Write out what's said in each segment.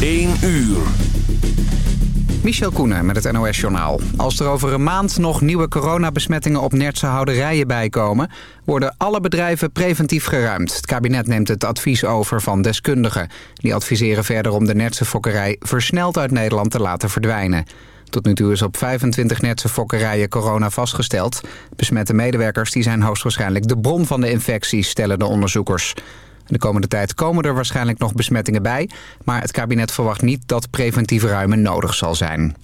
1 uur. Michel Koenen met het NOS-journaal. Als er over een maand nog nieuwe coronabesmettingen op Nertse houderijen bijkomen... worden alle bedrijven preventief geruimd. Het kabinet neemt het advies over van deskundigen. Die adviseren verder om de Nertse fokkerij versneld uit Nederland te laten verdwijnen. Tot nu toe is op 25 Nertse fokkerijen corona vastgesteld. Besmette medewerkers die zijn hoogstwaarschijnlijk de bron van de infectie, stellen de onderzoekers. De komende tijd komen er waarschijnlijk nog besmettingen bij... maar het kabinet verwacht niet dat preventief ruimen nodig zal zijn.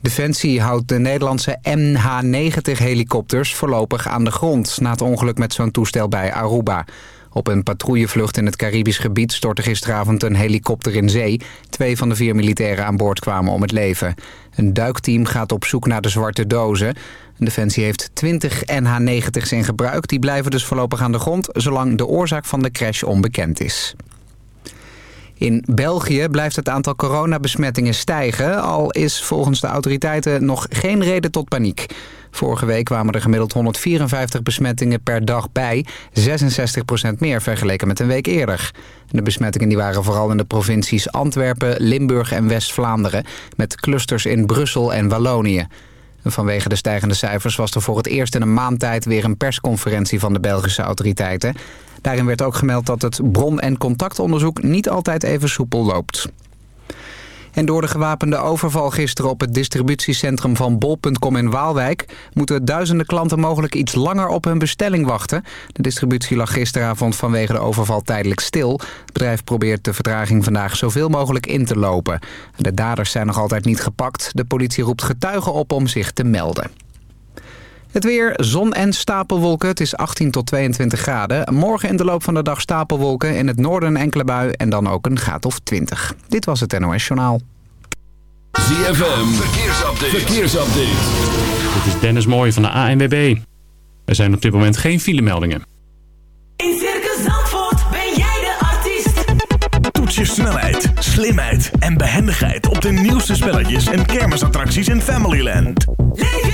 Defensie houdt de Nederlandse MH-90-helikopters voorlopig aan de grond... na het ongeluk met zo'n toestel bij Aruba. Op een patrouillevlucht in het Caribisch gebied stortte gisteravond een helikopter in zee. Twee van de vier militairen aan boord kwamen om het leven. Een duikteam gaat op zoek naar de zwarte dozen. Defensie heeft 20 NH-90's in gebruik. Die blijven dus voorlopig aan de grond, zolang de oorzaak van de crash onbekend is. In België blijft het aantal coronabesmettingen stijgen... al is volgens de autoriteiten nog geen reden tot paniek. Vorige week kwamen er gemiddeld 154 besmettingen per dag bij. 66% meer vergeleken met een week eerder. De besmettingen die waren vooral in de provincies Antwerpen, Limburg en West-Vlaanderen... met clusters in Brussel en Wallonië. Vanwege de stijgende cijfers was er voor het eerst in een maand tijd weer een persconferentie van de Belgische autoriteiten. Daarin werd ook gemeld dat het bron- en contactonderzoek niet altijd even soepel loopt. En door de gewapende overval gisteren op het distributiecentrum van bol.com in Waalwijk... moeten duizenden klanten mogelijk iets langer op hun bestelling wachten. De distributie lag gisteravond vanwege de overval tijdelijk stil. Het bedrijf probeert de vertraging vandaag zoveel mogelijk in te lopen. De daders zijn nog altijd niet gepakt. De politie roept getuigen op om zich te melden. Het weer, zon en stapelwolken. Het is 18 tot 22 graden. Morgen in de loop van de dag stapelwolken. In het noorden een enkele bui en dan ook een graad of 20. Dit was het NOS Journaal. ZFM, verkeersupdate. verkeersupdate. Dit is Dennis Mooij van de ANWB. Er zijn op dit moment geen filemeldingen. In Circus Zandvoort ben jij de artiest. Toets je snelheid, slimheid en behendigheid op de nieuwste spelletjes en kermisattracties in Familyland. Leef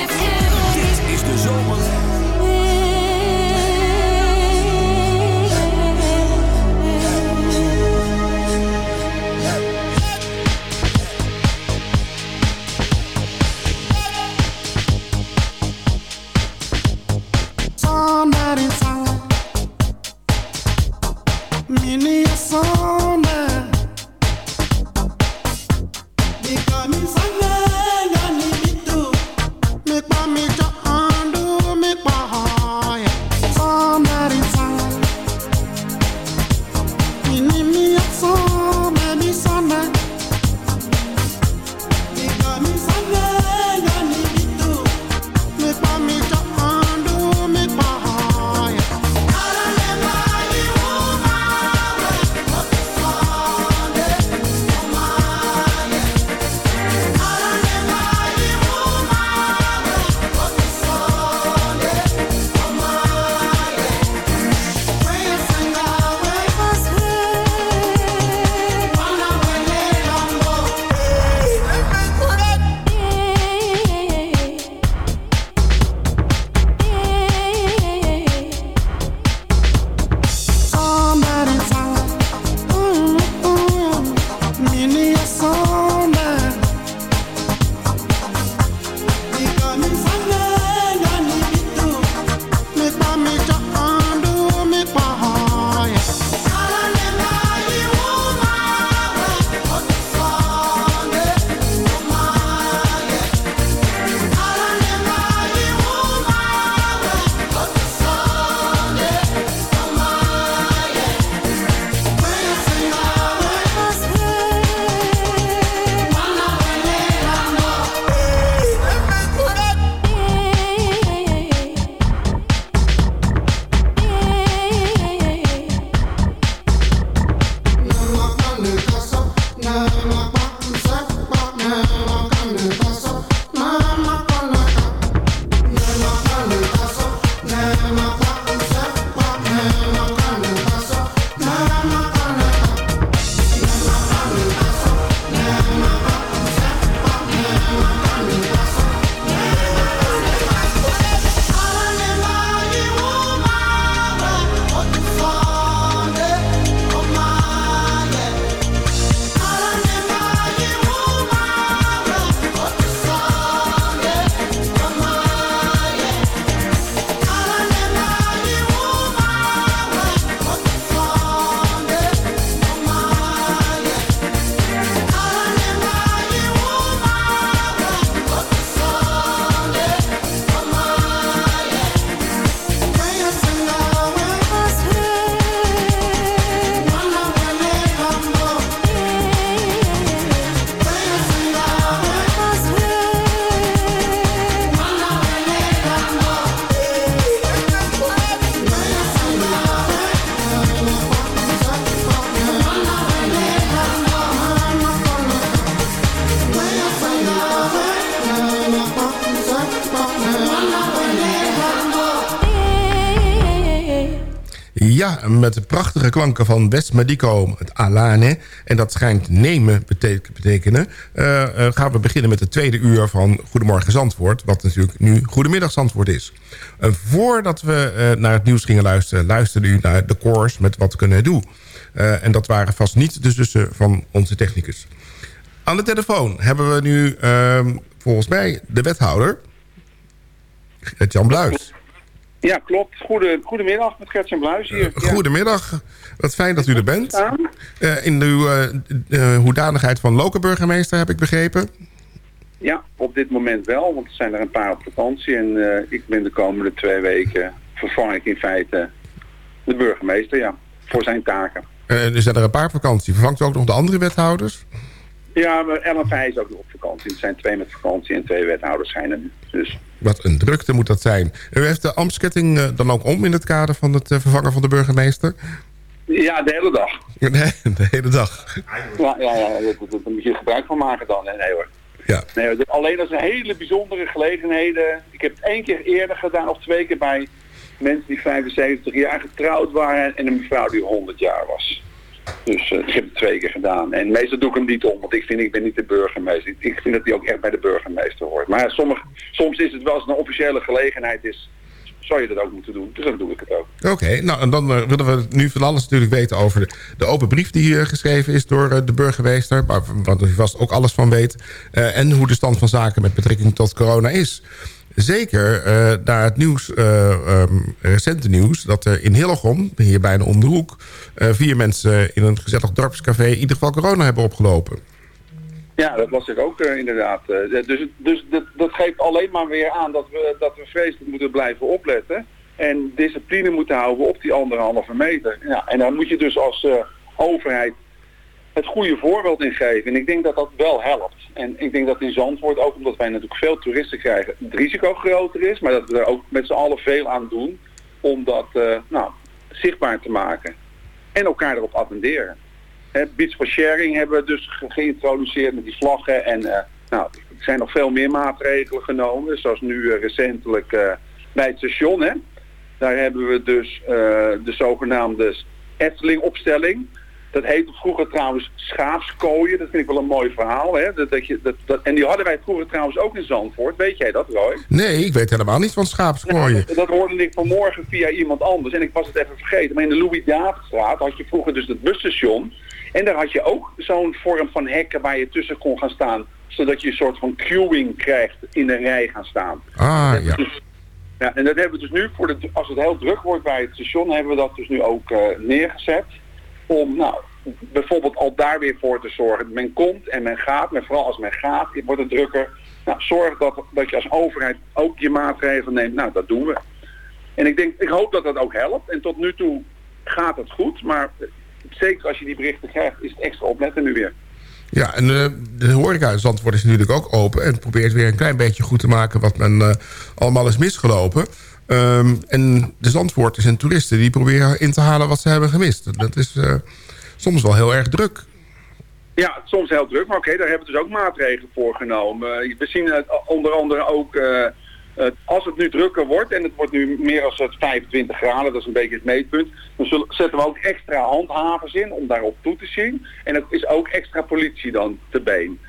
Mini klanken van West Medico, het Alane. En dat schijnt nemen betek- betekenen. eh, eh, gaan we beginnen met het tweede uur van Goedemorgen Zandvoort. Wat natuurlijk nu Goedemiddag Zandvoort is. Eh, voordat we naar het nieuws gingen luisteren... luisterde u naar de course met Wat kunnen we doen. En dat waren vast niet de zussen van onze technicus. Aan de telefoon hebben we nu ehm, volgens mij de wethouder... Jan Bluis. Ja, klopt. Goede, goedemiddag met Gertjan Bluis hier. Ja. Goedemiddag. Wat fijn dat u er bent. Eh, in uw eh, eh, hoedanigheid van lokale burgemeester heb ik begrepen. Ja, op dit moment wel, want er zijn er een paar op vakantie. En eh, ik ben de komende twee weken vervang ik in feite de burgemeester, ja, voor zijn taken. Eh, er zijn er een paar op vakantie. Vervangt u ook nog de andere wethouders? Ja, maar Ellen Vij is ook nog op vakantie. Er zijn twee met vakantie en twee wethouders zijn er nu. Dus Wat een drukte moet dat zijn. U heeft de ambtsketting eh, dan ook om in het kader van het eh, vervangen van de burgemeester? ja, de hele dag. Nee, de hele dag. Ja, ja, ja daar, moet je gebruik van maken dan. Nee, hoor. Ja. Nee, hoor, alleen dat zijn hele bijzondere gelegenheden. Ik heb het één keer eerder gedaan, of twee keer bij mensen die 75 jaar getrouwd waren en een mevrouw die 100 jaar was. Dus eh, ik heb het twee keer gedaan. En meestal doe ik hem niet om, want ik vind ik ben niet de burgemeester. Ik- vind dat hij ook echt bij de burgemeester hoort. Maar soms is het wel als een officiële gelegenheid is, zou je dat ook moeten doen. Dus dan doe ik het ook. Oké, nou en dan eh, willen we nu van alles natuurlijk weten over de, open brief die hier geschreven is door eh, de burgemeester. Waar waar vast ook alles van weet. en hoe de stand van zaken met betrekking tot corona is. Zeker eh naar het nieuws, eh, ehm, recente nieuws, dat er in Hillegom, hier bijna om de hoek, eh, vier mensen in een gezellig dorpscafé in ieder geval corona hebben opgelopen. Ja, dat was ik ook inderdaad. Dus dus dat, dat geeft alleen maar weer aan dat we, dat we vreselijk moeten blijven opletten. En discipline moeten houden op die anderhalve meter. Ja, en daar moet je dus als overheid het goede voorbeeld in geven. En ik denk dat dat wel helpt. En ik denk dat in Zandvoort, ook omdat wij natuurlijk veel toeristen krijgen, het risico groter is. Maar dat we er ook met z'n allen veel aan doen om dat eh, nou, zichtbaar te maken. En elkaar erop attenderen. Hè, Beats for Sharing hebben we dus ge- geïntroduceerd met die vlaggen. En eh, nou, er zijn nog veel meer maatregelen genomen. Zoals nu eh, recentelijk bij het station. Hè. Daar hebben we dus de zogenaamde Efteling-opstelling. Dat heette vroeger trouwens schaapskooien. Dat vind ik wel een mooi verhaal. Hè? Dat, dat je, dat, dat, en die hadden wij vroeger trouwens ook in Zandvoort. Weet jij dat, Roy? Nee, ik weet helemaal niet van schaapskooien. Dat, dat hoorde ik vanmorgen via iemand anders. En ik was het even vergeten. Maar in de Louis-Davidstraat had je vroeger dus het busstation. En daar had je ook zo'n vorm van hekken waar je tussen kon gaan staan. Zodat je een soort van queuing krijgt in een rij gaan staan. Ah, ja. Dus, ja, en dat hebben we dus nu, voor de, als het heel druk wordt bij het station, hebben we dat dus nu ook eh, neergezet. Om nou, bijvoorbeeld al daar weer voor te zorgen. Men komt en men gaat, maar vooral als men gaat, wordt het drukker. Nou, zorg dat, dat je als overheid ook je maatregelen neemt. Nou, dat doen we. En ik, denk, ik hoop dat dat ook helpt. En tot nu toe gaat het goed, maar zeker als je die berichten krijgt, is het extra opletten nu weer. Ja, en eh, de horeca in Zandvoort is natuurlijk ook open... en probeert weer een klein beetje goed te maken wat men eh, allemaal is misgelopen. Ehm, en de Zandvoorters en toeristen die proberen in te halen wat ze hebben gemist. Dat is eh, soms wel heel erg druk. Ja, soms heel druk, maar oké, daar hebben we dus ook maatregelen voor genomen. Eh, We zien het onder andere ook, eh, eh, als het nu drukker wordt, en het wordt nu meer het 25 graden, dat is een beetje het meetpunt, dan zullen, zetten we ook extra handhavers in om daarop toe te zien. En er is ook extra politie dan te been.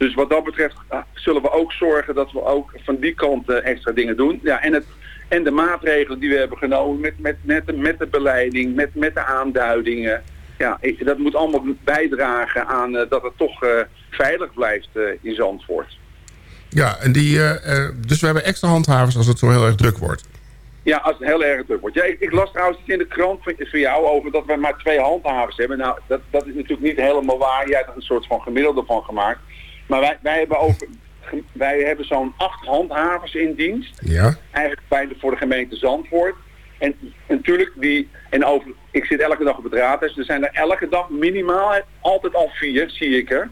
Dus wat dat betreft eh, zullen we ook zorgen dat we ook van die kant eh, extra dingen doen. Ja, en, het, en de maatregelen die we hebben genomen met, met, met, de, met de beleiding, met, met de aanduidingen. Ja, ik- dat moet allemaal bijdragen aan eh, dat het toch eh, veilig blijft eh, in Zandvoort. Ja, en die, dus we hebben extra handhavers als het zo heel erg druk wordt. Ja, als het heel erg druk wordt. Ja, ik, ik las trouwens iets in de krant van, van jou over dat we maar twee handhavers hebben. Nou, dat, dat is natuurlijk niet helemaal waar. Jij hebt er een soort van gemiddelde van gemaakt. Maar wij, wij hebben, over, wij hebben zo'n acht handhavers in dienst. Ja. Eigenlijk bij de, voor de gemeente Zandvoort. En natuurlijk, die, en over, ik zit elke dag op het raadhuis. Er zijn er elke dag minimaal altijd al vier, zie ik er.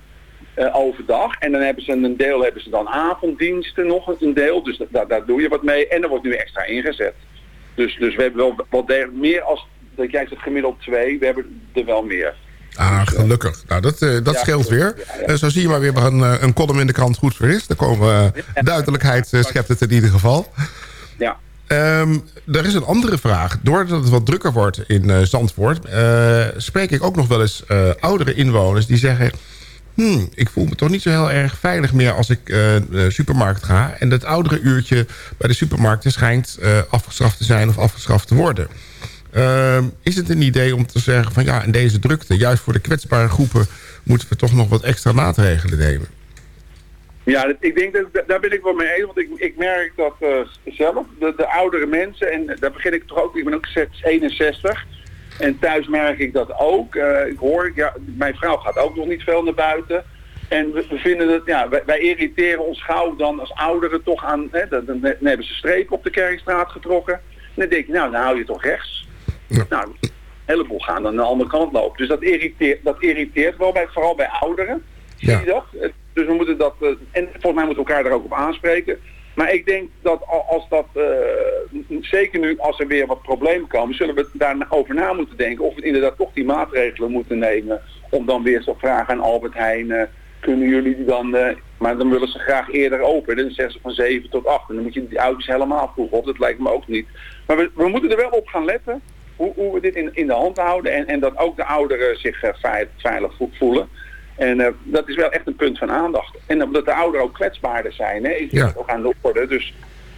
eh, overdag. En dan hebben ze een deel hebben ze dan avonddiensten nog een deel. Dus da- daar doe je wat mee. En er wordt nu extra ingezet. Dus, dus we hebben wel wat meer als dat jij zegt gemiddeld twee. We hebben er wel meer. Ah, gelukkig. Nou, dat, eh, dat Ja, scheelt weer. Eh, zo zie je maar weer waar een, eh, een column in de krant goed voor is. Daar komen duidelijkheid schept het in ieder geval. Ja. Ehm, er is een andere vraag. Doordat het wat drukker wordt in Zandvoort... spreek ik ook nog wel eens oudere inwoners die zeggen... Hmm, ik voel me toch niet zo heel erg veilig meer als ik eh, de supermarkt ga. En dat oudere uurtje bij de supermarkten schijnt afgeschaft te zijn of afgeschaft te worden. Ehm, is het een idee om te zeggen van ja, in deze drukte... juist voor de kwetsbare groepen moeten we toch nog wat extra maatregelen nemen? Ja, ik denk dat daar ben ik wel mee eens. Want ik, ik merk dat eh, zelf, de, de oudere mensen, en daar begin ik toch ook, ik ben ook 61. En thuis merk ik dat ook. Eh, ik hoor, ja, mijn vrouw gaat ook nog niet veel naar buiten. En we, vinden dat, ja, wij, irriteren ons gauw dan als ouderen toch aan, hè, dan, hebben ze strepen op de Kerkstraat getrokken. En dan denk je, nou, dan hou je toch rechts. Nou, een heleboel gaan dan aan de andere kant lopen. Dus dat irriteert, dat irriteert wel, bij, vooral bij ouderen. Zie je dat? Dus we moeten dat, eh, en volgens mij moeten we elkaar daar ook op aanspreken. Maar ik denk dat al- als dat, eh, zeker nu als er weer wat problemen komen, zullen we daarover na moeten denken of we inderdaad toch die maatregelen moeten nemen. Om dan weer zo vragen aan Albert Heijn, eh, kunnen jullie die dan, maar dan willen ze graag eerder open. Dan zeggen ze van 7 tot 8 en dan moet je die ouders helemaal vroeg op. Dat lijkt me ook niet. Maar we, we moeten er wel op gaan letten hoe, hoe we dit in, in de hand houden en, en dat ook de ouderen zich eh, veilig, veilig vo- voelen. En eh, dat is wel echt een punt van aandacht. En omdat de ouderen ook kwetsbaarder zijn, hè, is Ja. ook aan de orde. Dus,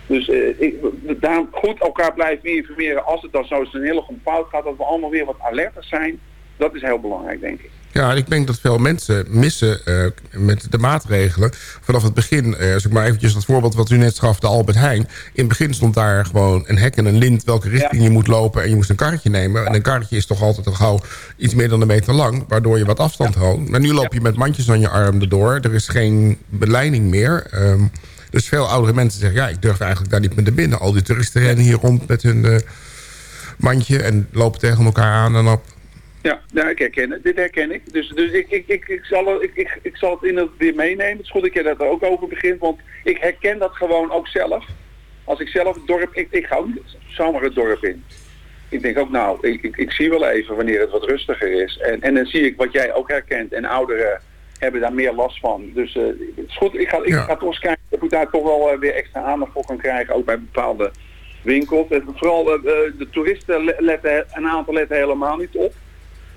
dus eh, ik, daar goed elkaar blijven informeren als het dan zo is een hele fout gaat, dat we allemaal weer wat alerter zijn. Dat is heel belangrijk, denk ik. Ja, ik denk dat veel mensen missen eh, met de maatregelen. Vanaf het begin, eh, als ik maar eventjes dat voorbeeld wat u net gaf, de Albert Heijn. In het begin stond daar gewoon een hek en een lint welke richting Ja. je moet lopen. En je moest een karretje nemen. En een karretje is toch altijd al gauw iets meer dan een meter lang. Waardoor je wat afstand houdt. Maar nu loop je met mandjes aan je arm erdoor. Er is geen beleiding meer. Ehm, dus veel oudere mensen zeggen, ja, ik durf eigenlijk daar niet meer naar binnen. Al die toeristen rennen hier rond met hun eh, mandje en lopen tegen elkaar aan en op. Ja, ja, ik herken het. Dit herken ik. Dus, dus ik, ik, ik, ik, zal, ik, ik, ik zal het in het weer meenemen. Het is goed dat je dat er ook over begint, want ik herken dat gewoon ook zelf. Als ik zelf het dorp, ik, ik ga ook niet zomaar het dorp in. Ik denk ook, nou, ik, ik, ik zie wel even wanneer het wat rustiger is. En, en dan zie ik wat jij ook herkent. En ouderen hebben daar meer last van. Dus eh, het is goed, ik ga, ik Ja. ga toch eens kijken of ik daar toch wel eh, weer extra aandacht voor kan krijgen. Ook bij bepaalde winkels. En vooral eh, eh, de toeristen le- letten, een aantal letten helemaal niet op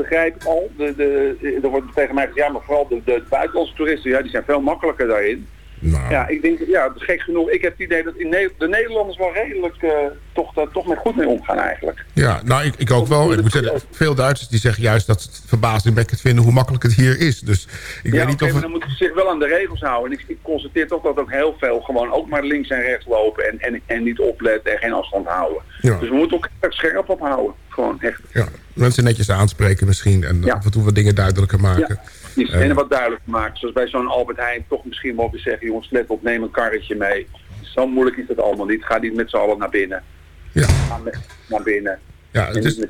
begrijp ik al. De, de, er wordt tegen mij gezegd, ja, maar vooral de, de buitenlandse toeristen, ja, die zijn veel makkelijker daarin. Nou, Ja, ik denk, ja, dat gek genoeg. Ik heb het idee dat in Ne- de Nederlanders wel redelijk eh, toch, daar toch mee goed mee omgaan eigenlijk. Ja, nou, ik, ik ook wel. Ik moet zeggen, veel Duitsers die zeggen juist dat ze het verbazingwekkend vinden hoe makkelijk het hier is. Dus ik ja, weet niet oké, of... het- dan moeten ze zich wel aan de regels houden. En ik, ik constateer toch dat ook heel veel gewoon ook maar links en rechts lopen en, en, en niet opletten en geen afstand houden. Ja. Dus we moeten ook echt scherp ophouden. Gewoon echt. Mensen netjes aanspreken misschien en af en toe wat dingen duidelijker maken. Ja, die Eh. en wat duidelijk maken. Zoals bij zo'n Albert Heijn toch misschien wel weer zeggen, jongens, let op, neem een karretje mee. Zo moeilijk is het allemaal niet. Ga niet met z'n allen naar binnen. Ja. Ga met, naar binnen. Ja, En het is,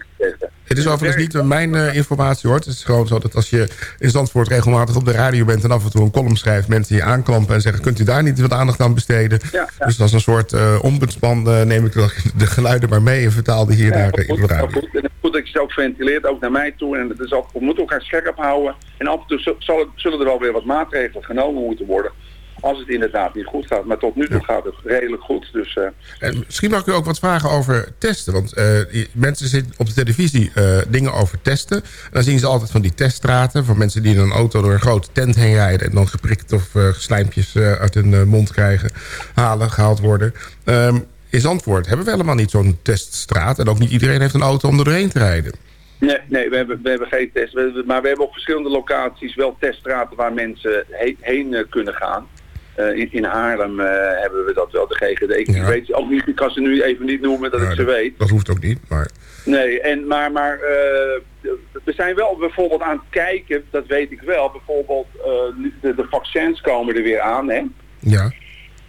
het is overigens niet mijn eh, informatie hoor. Het is gewoon zo dat als je in Zandvoort regelmatig op de radio bent... en af en toe een column schrijft, mensen je aanklampen en zeggen... kunt u daar niet wat aandacht aan besteden? Ja, ja. Dus als een soort eh ombudsman eh, neem ik de, de geluiden maar mee... en vertaal die hier naar in de radio. goed. En het is goed dat je het ook ventileert, ook naar mij toe. En is ook, we moeten elkaar scherp houden. En af en toe zullen er wel weer wat maatregelen genomen moeten worden. Als het inderdaad niet goed gaat. Maar tot nu toe gaat het redelijk goed. Dus eh, En misschien mag ik u ook wat vragen over testen. Want eh, mensen zien op de televisie eh, dingen over testen. En dan zien ze altijd van die teststraten... van mensen die in een auto door een grote tent heen rijden... en dan geprikt of slijmpjes uit hun mond krijgen, halen, gehaald worden. Ehm in Zandvoort hebben we helemaal niet zo'n teststraat. En ook niet iedereen heeft een auto om er doorheen te rijden. nee, nee we, hebben, we hebben geen test. We maar we hebben op verschillende locaties wel teststraten waar mensen he- heen kunnen gaan. Eh, in, in Haarlem eh, hebben we dat wel, de GGD. Ik Ja. weet ook niet, ik kan ze nu even niet noemen dat Ja, ik ze dat- weet. Dat hoeft ook niet, maar... Nee, en, maar, maar eh, we zijn wel bijvoorbeeld aan het kijken, dat weet ik wel. Bijvoorbeeld de, de vaccins komen er weer aan. Hè? Ja,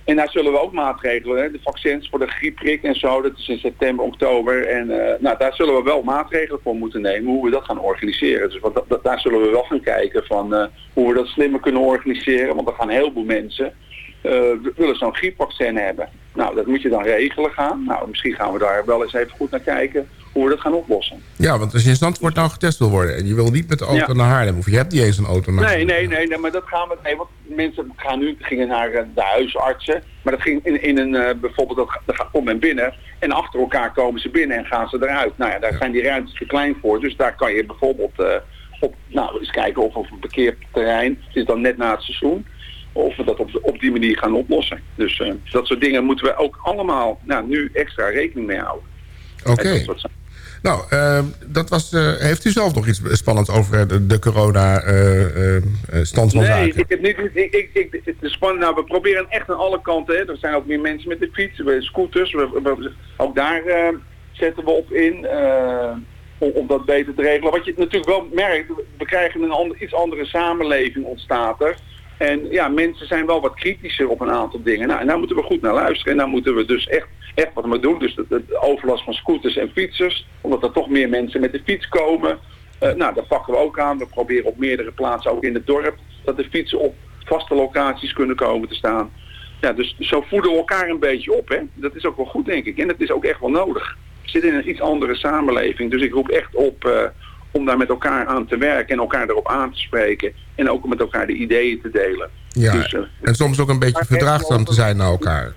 En daar zullen we ook maatregelen, hè? de vaccins voor de griepprik en zo, dat is in september, oktober. En eh, nou, daar zullen we wel maatregelen voor moeten nemen, hoe we dat gaan organiseren. Dus daar zullen we wel gaan kijken van eh, hoe we dat slimmer kunnen organiseren. Want er gaan heel veel mensen, eh, willen zo'n griepvaccin hebben. Nou, dat moet je dan regelen gaan. Nou, misschien gaan we daar wel eens even goed naar kijken hoe we dat gaan oplossen. Ja, want als je in Zandvoort nou getest wil worden... en je wil niet met de auto Ja. naar Haarlem... of je hebt niet eens een auto naar Nee, nee, nee, nee, maar dat gaan we. Nee, want mensen gaan nu gingen naar eh, de huisartsen. Maar dat ging in, in een eh, bijvoorbeeld dat, dat gaat om en binnen. En achter elkaar komen ze binnen en gaan ze eruit. Nou ja, daar zijn die ruimtes te klein voor. Dus daar kan je bijvoorbeeld eh, op, nou, eens kijken of op een parkeerterrein, het is dan net na het seizoen, of we dat op, op die manier gaan oplossen. Dus dat soort dingen moeten we ook allemaal nou, nu extra rekening mee houden. Oké. Nou, eh, dat was, eh, heeft u zelf nog iets spannends over de, de corona-stand van nee, zaken? ik heb niet. Ik, ik, ik, het is spannend. Nou, we proberen echt aan alle kanten. Hè. Er zijn ook meer mensen met de fiets, we- scooters. We, we- ook daar eh, zetten we op in. eh, om, om dat beter te regelen. Wat je natuurlijk wel merkt, we krijgen een ander, iets andere samenleving ontstaat er. En ja, mensen zijn wel wat kritischer op een aantal dingen. Nou, en daar moeten we goed naar luisteren. En daar moeten we dus echt, echt wat mee doen. Dus de, overlast van scooters en fietsers. Omdat er toch meer mensen met de fiets komen. Eh, nou, dat pakken we ook aan. We proberen op meerdere plaatsen, ook in het dorp, dat de fietsen op vaste locaties kunnen komen te staan. Ja, dus zo voeden we elkaar een beetje op. Hè? Dat is ook wel goed, denk ik. En dat is ook echt wel nodig. We zitten in een iets andere samenleving. Dus ik roep echt op eh, om daar met elkaar aan te werken en elkaar erop aan te spreken. En ook met elkaar de ideeën te delen. Ja, Dus, eh, en soms ook een beetje verdraagzaam te zijn naar elkaar.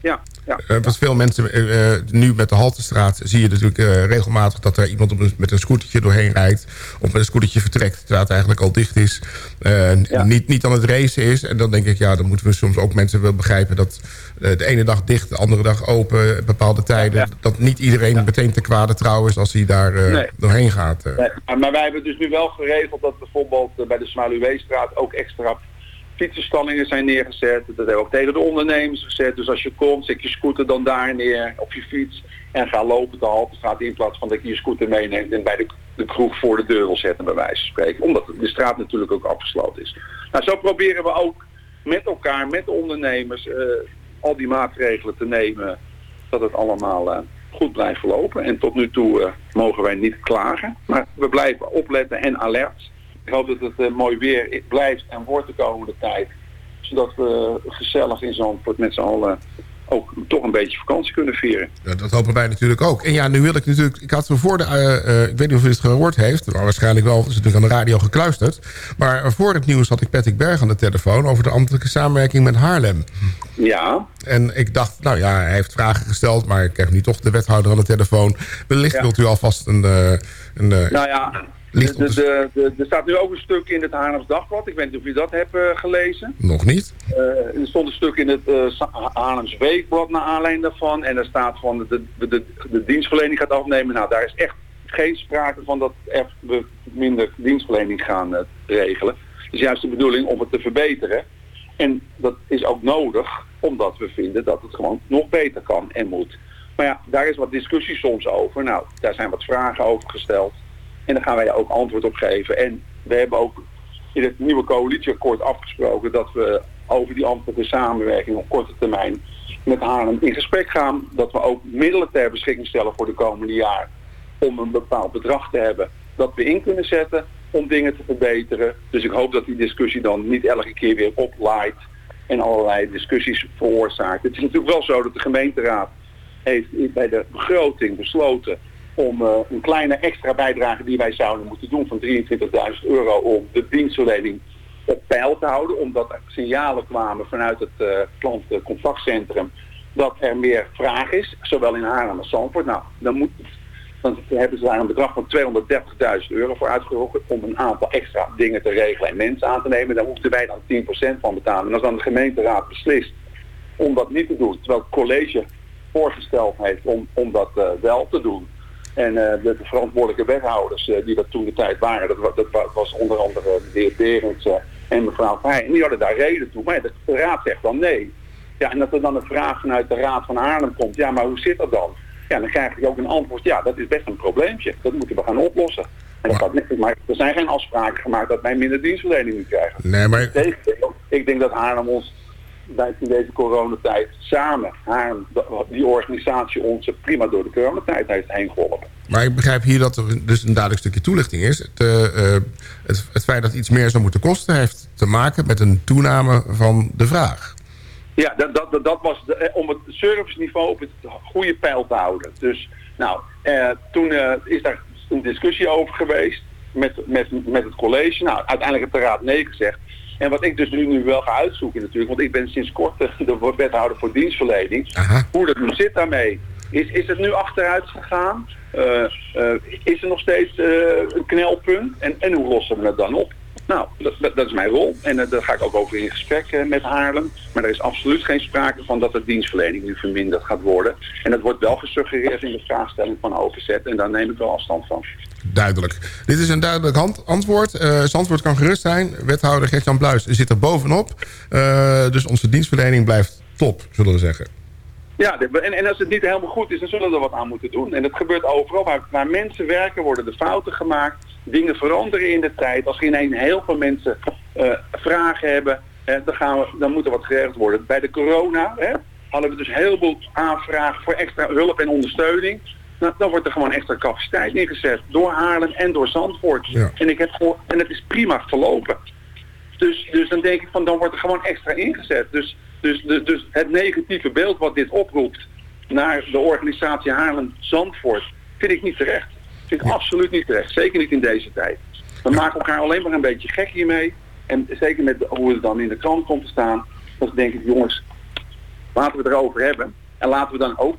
Ja, ja. Eh, wat veel mensen, eh, eh, nu met de Haltestraat zie je natuurlijk regelmatig dat er iemand op een- met een scootertje doorheen rijdt. Of met een scootertje vertrekt, terwijl het eigenlijk al dicht is. Ja. niet, niet aan het racen is. En dan denk ik, ja, dan moeten we soms ook mensen wel begrijpen dat de ene dag dicht, de andere dag open, bepaalde tijden. Ja. Dat niet iedereen meteen te kwade trouw is als hij daar Nee. doorheen gaat. Nee, maar- wij hebben dus nu wel geregeld dat bijvoorbeeld bij de Smaluweestraat ook extra fietsenstallingen zijn neergezet. Dat hebben we ook tegen de ondernemers gezet. Dus als je komt, zet je scooter dan daar neer op je fiets. En ga lopen de Haltestraat in plaats van dat je je scooter meeneemt en bij de, de kroeg voor de deur wil zetten bij wijze van spreken. Omdat de straat natuurlijk ook afgesloten is. Nou, zo proberen we ook met elkaar, met de ondernemers, eh, al die maatregelen te nemen. Dat het allemaal eh, goed blijft verlopen. En tot nu toe eh, mogen wij niet klagen. Maar we blijven opletten en alert. Ik hoop dat het eh, mooi weer blijft en wordt de komende tijd. Zodat we gezellig in Zandvoort met z'n allen ook toch een beetje vakantie kunnen vieren. Ja, dat hopen wij natuurlijk ook. En ja, nu wil ik natuurlijk... Ik had voor de... eh, eh, ik weet niet of u het gehoord heeft. Maar waarschijnlijk wel. Is natuurlijk aan de radio gekluisterd. Maar voor het nieuws had ik Patrick Berg aan de telefoon... over de ambtelijke samenwerking met Haarlem. Ja, En ik dacht, nou ja, hij heeft vragen gesteld... maar ik krijg nu toch de wethouder aan de telefoon. Wellicht Ja. wilt u alvast een... eh, een nou ja, Ligt de, de, de- er staat nu ook een stuk in het Haarlems Dagblad. Ik weet niet of u dat hebt eh, gelezen. Nog niet. Eh, er stond een stuk in het uh, Haarlems Weekblad naar aanleiding daarvan. En er staat van de, de, de, dienstverlening gaat afnemen. Nou, daar is echt geen sprake van dat we minder dienstverlening gaan regelen. Het is juist de bedoeling om het te verbeteren. En dat is ook nodig, omdat we vinden dat het gewoon nog beter kan en moet. Maar ja, daar is wat discussie soms over. Nou, daar zijn wat vragen over gesteld. En daar gaan wij ook antwoord op geven. En we hebben ook in het nieuwe coalitieakkoord afgesproken dat we over die ambtelijke samenwerking op korte termijn met Haarlem in gesprek gaan. Dat we ook middelen ter beschikking stellen voor de komende jaar om een bepaald bedrag te hebben dat we in kunnen zetten om dingen te verbeteren. Dus ik hoop dat die discussie dan niet elke keer weer oplaait en allerlei discussies veroorzaakt. Het is natuurlijk wel zo dat de gemeenteraad heeft bij de begroting besloten om uh, een kleine extra bijdrage die wij zouden moeten doen van 23.000 euro om de dienstverlening op peil te houden. Omdat er signalen kwamen vanuit het uh, klantencontactcentrum dat er meer vraag is, zowel in Haarlem als Zandvoort. Nou, dan, moet, dan hebben ze daar een bedrag van 230.000 euro voor uitgeroken om een aantal extra dingen te regelen en mensen aan te nemen. Daar moeten wij dan 10% van betalen. En als dan de gemeenteraad beslist om dat niet te doen, terwijl het college voorgesteld heeft om, om dat uh, wel te doen, en de, de, verantwoordelijke wethouders uh, die dat toen de tijd waren, dat, dat was onder andere de heer Berends uh, en mevrouw Vrij. En die hadden daar reden toe. Maar de, de raad zegt dan nee. Ja, en dat er dan een vraag vanuit de raad van Haarlem komt. Ja, maar hoe zit dat dan? Ja, dan krijg ik ook een antwoord. Ja, dat is best een probleempje. Dat moeten we gaan oplossen. En dat gaat, maar er zijn geen afspraken gemaakt dat wij minder dienstverlening nu krijgen. Nee, maar... Ik denk dat Haarlem ons bij in deze coronatijd samen haar, die organisatie ons prima door de coronatijd heeft heen geholpen. Maar ik begrijp hier dat er dus een duidelijk stukje toelichting is. Het, uh, het, het feit dat iets meer zou moeten kosten heeft te maken met een toename van de vraag. Ja, dat, dat, dat was de, om het serviceniveau op het goede pijl te houden. Dus Nou, eh, toen eh, is daar een discussie over geweest met, met, met het college. Nou, uiteindelijk heeft de raad nee gezegd. En wat ik dus nu, nu wel ga uitzoeken natuurlijk, want ik ben sinds kort de, de wethouder voor dienstverlening. Hoe dat nu zit daarmee. Is, is het nu achteruit gegaan? Eh, eh, is er nog steeds eh, een knelpunt? En, en hoe lossen we het dan op? Nou, dat, dat, is mijn rol. En eh, daar ga ik ook over in gesprek eh, met Haarlem. Maar er is absoluut geen sprake van dat de dienstverlening nu verminderd gaat worden. En dat wordt wel gesuggereerd in de vraagstelling van OVZ. En daar neem ik wel afstand van. Duidelijk. Dit is een duidelijk hand- antwoord. Eh Zandvoort kan gerust zijn. Wethouder Gert-Jan Bluis zit er bovenop. Dus onze dienstverlening blijft top, zullen we zeggen. Ja, en, en als het niet helemaal goed is, dan zullen we er wat aan moeten doen. En dat gebeurt overal. Waar, waar mensen werken, worden de fouten gemaakt. Dingen veranderen in de tijd. Als ineens heel veel mensen eh, vragen hebben, eh, dan, gaan we, dan moet er wat geregeld worden. Bij de corona hè, hadden we dus heel veel aanvragen voor extra hulp en ondersteuning. Nou, dan wordt er gewoon extra capaciteit ingezet. Door Haarlem en door Zandvoort. Ja. En, ik heb voor, en het is prima verlopen. Dus, dus dan denk ik van, dan wordt er gewoon extra ingezet. Dus, dus, dus, dus het negatieve beeld wat dit oproept naar de organisatie Haarlem-Zandvoort, vind ik niet terecht. Vind ik absoluut niet terecht. Zeker niet in deze tijd. We maken elkaar alleen maar een beetje gek hiermee. En zeker met hoe het dan in de krant komt te staan. Dan denk ik, jongens, laten we het erover hebben. En laten we dan ook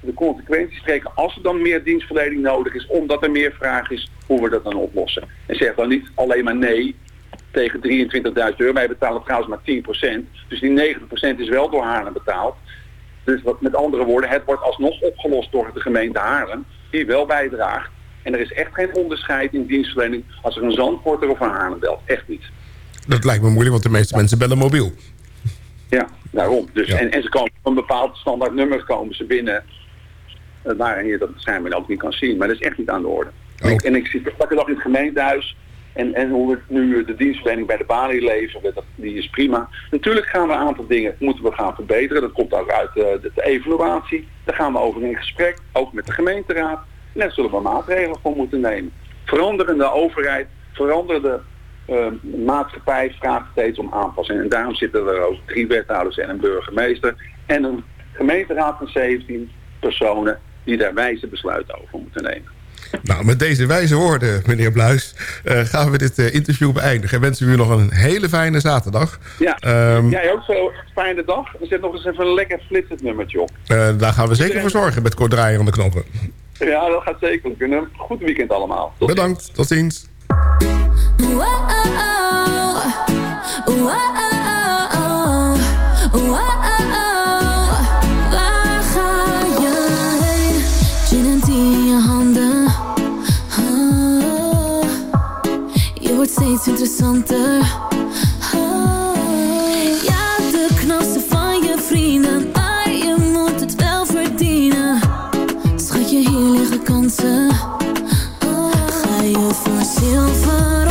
de consequenties trekken als er dan meer dienstverlening nodig is, omdat er meer vraag is, hoe we dat dan oplossen. En zeg dan niet alleen maar nee tegen 23.000 euro. Wij betalen trouwens maar 10%. Dus die 90% is wel door Haarlem betaald. Dus wat, met andere woorden, het wordt alsnog opgelost door de gemeente Haarlem, die wel bijdraagt. En er is echt geen onderscheid in dienstverlening als er een Zandvoorter of een Haarlem belt. Echt niet. Dat lijkt me moeilijk, want de meeste mensen bellen mobiel. Ja, daarom. Dus, Ja. en, en ze komen op een bepaald standaard nummer komen ze binnen. Uh, waar je dat schijnbaar ook niet kan zien. Maar dat is echt niet aan de orde. En ik, en ik zit elke dag in het gemeentehuis. En, en hoe we nu de dienstverlening bij de balie leveren, dat, die is prima. Natuurlijk gaan we een aantal dingen moeten we gaan verbeteren. Dat komt ook uit eh, de, de evaluatie. Daar gaan we over in gesprek, ook met de gemeenteraad. En daar zullen we maatregelen voor moeten nemen. Veranderende overheid, veranderende uh, maatschappij vraagt steeds om aanpassing. En daarom zitten er ook drie wethouders en een burgemeester. En een gemeenteraad van 17 personen die daar wijze besluiten over moeten nemen. Nou, met deze wijze woorden, meneer Bluis, uh, gaan we dit uh, interview beëindigen. En wensen we u nog een hele fijne zaterdag. Ja, um, jij ook zo. Fijne dag. Er zit nog eens even een lekker flitsend nummertje op. Uh, daar gaan we zeker voor zorgen met kort de knoppen. Ja, dat gaat zeker. Een goed weekend allemaal. Tot Bedankt. Ziens. Tot ziens. steeds interessanter. Oh. Ga je voor zilver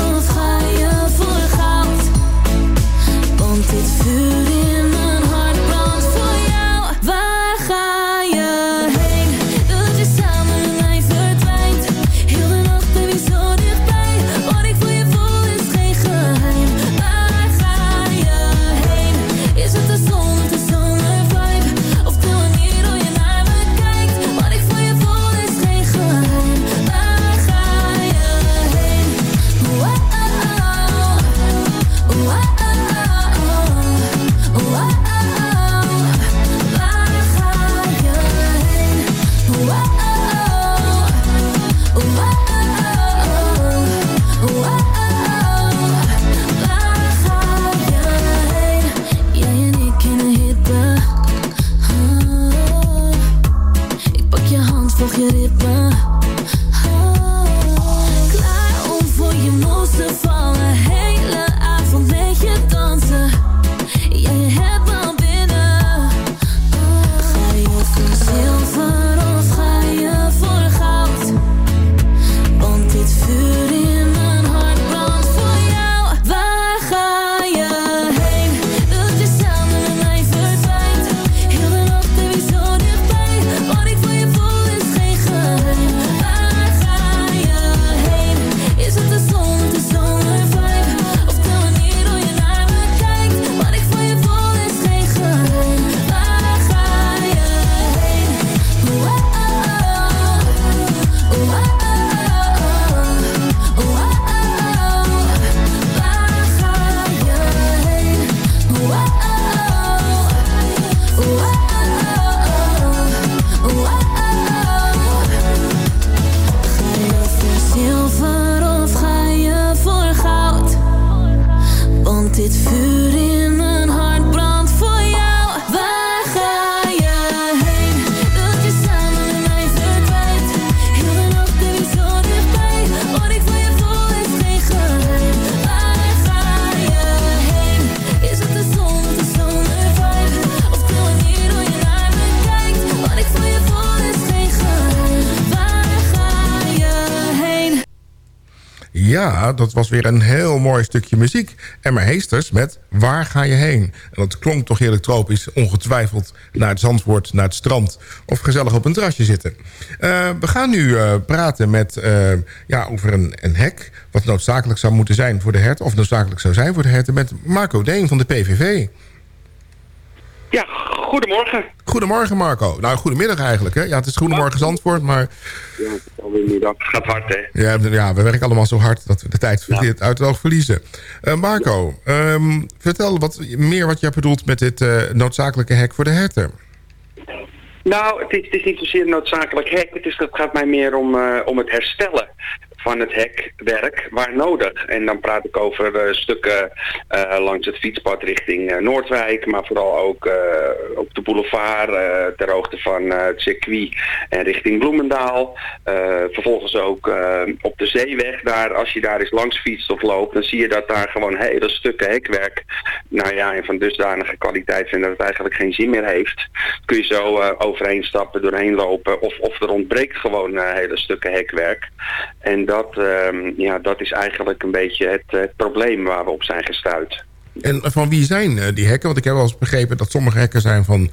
Dat was weer een heel mooi stukje muziek. Emma Heesters met Waar ga je heen? En dat klonk toch heerlijk tropisch. Ongetwijfeld naar het Zandvoort, naar het strand... of gezellig op een terrasje zitten. Eh, we gaan nu eh, praten met, eh, ja, over een, een hek... wat noodzakelijk zou moeten zijn voor de herten... of noodzakelijk zou zijn voor de herten... met Marco Deen van de PVV. Ja, goedemorgen. Goedemorgen Marco. Nou, goedemiddag eigenlijk. Hè? Ja, het is Goedemorgen Zandvoort, maar... Ja, het gaat hard, hè? Ja, ja, we werken allemaal zo hard dat we de tijd verkeerd uit het oog verliezen. Eh, Marco, ehm, vertel wat meer wat jij bedoelt met dit eh, noodzakelijke hek voor de herten. Nou, het is, het is niet zozeer een noodzakelijk hek. Het, is, het gaat mij meer om, eh, om het herstellen van het hekwerk waar nodig. En dan praat ik over eh, stukken eh, langs het fietspad richting eh, Noordwijk, maar vooral ook op de boulevard ter hoogte van het circuit en richting Bloemendaal. Vervolgens ook op de zeeweg daar, als je daar eens langs fietst of loopt, dan zie je dat daar gewoon hele stukken hekwerk, nou ja, en van dusdanige kwaliteit zijn dat het eigenlijk geen zin meer heeft. Kun je zo overheen stappen, doorheen lopen of, of er ontbreekt gewoon hele stukken hekwerk. En dat, ehm, ja, dat is eigenlijk een beetje het, het probleem waar we op zijn gestuurd. En van wie zijn eh, die hekken? Want ik heb wel eens begrepen dat sommige hekken zijn van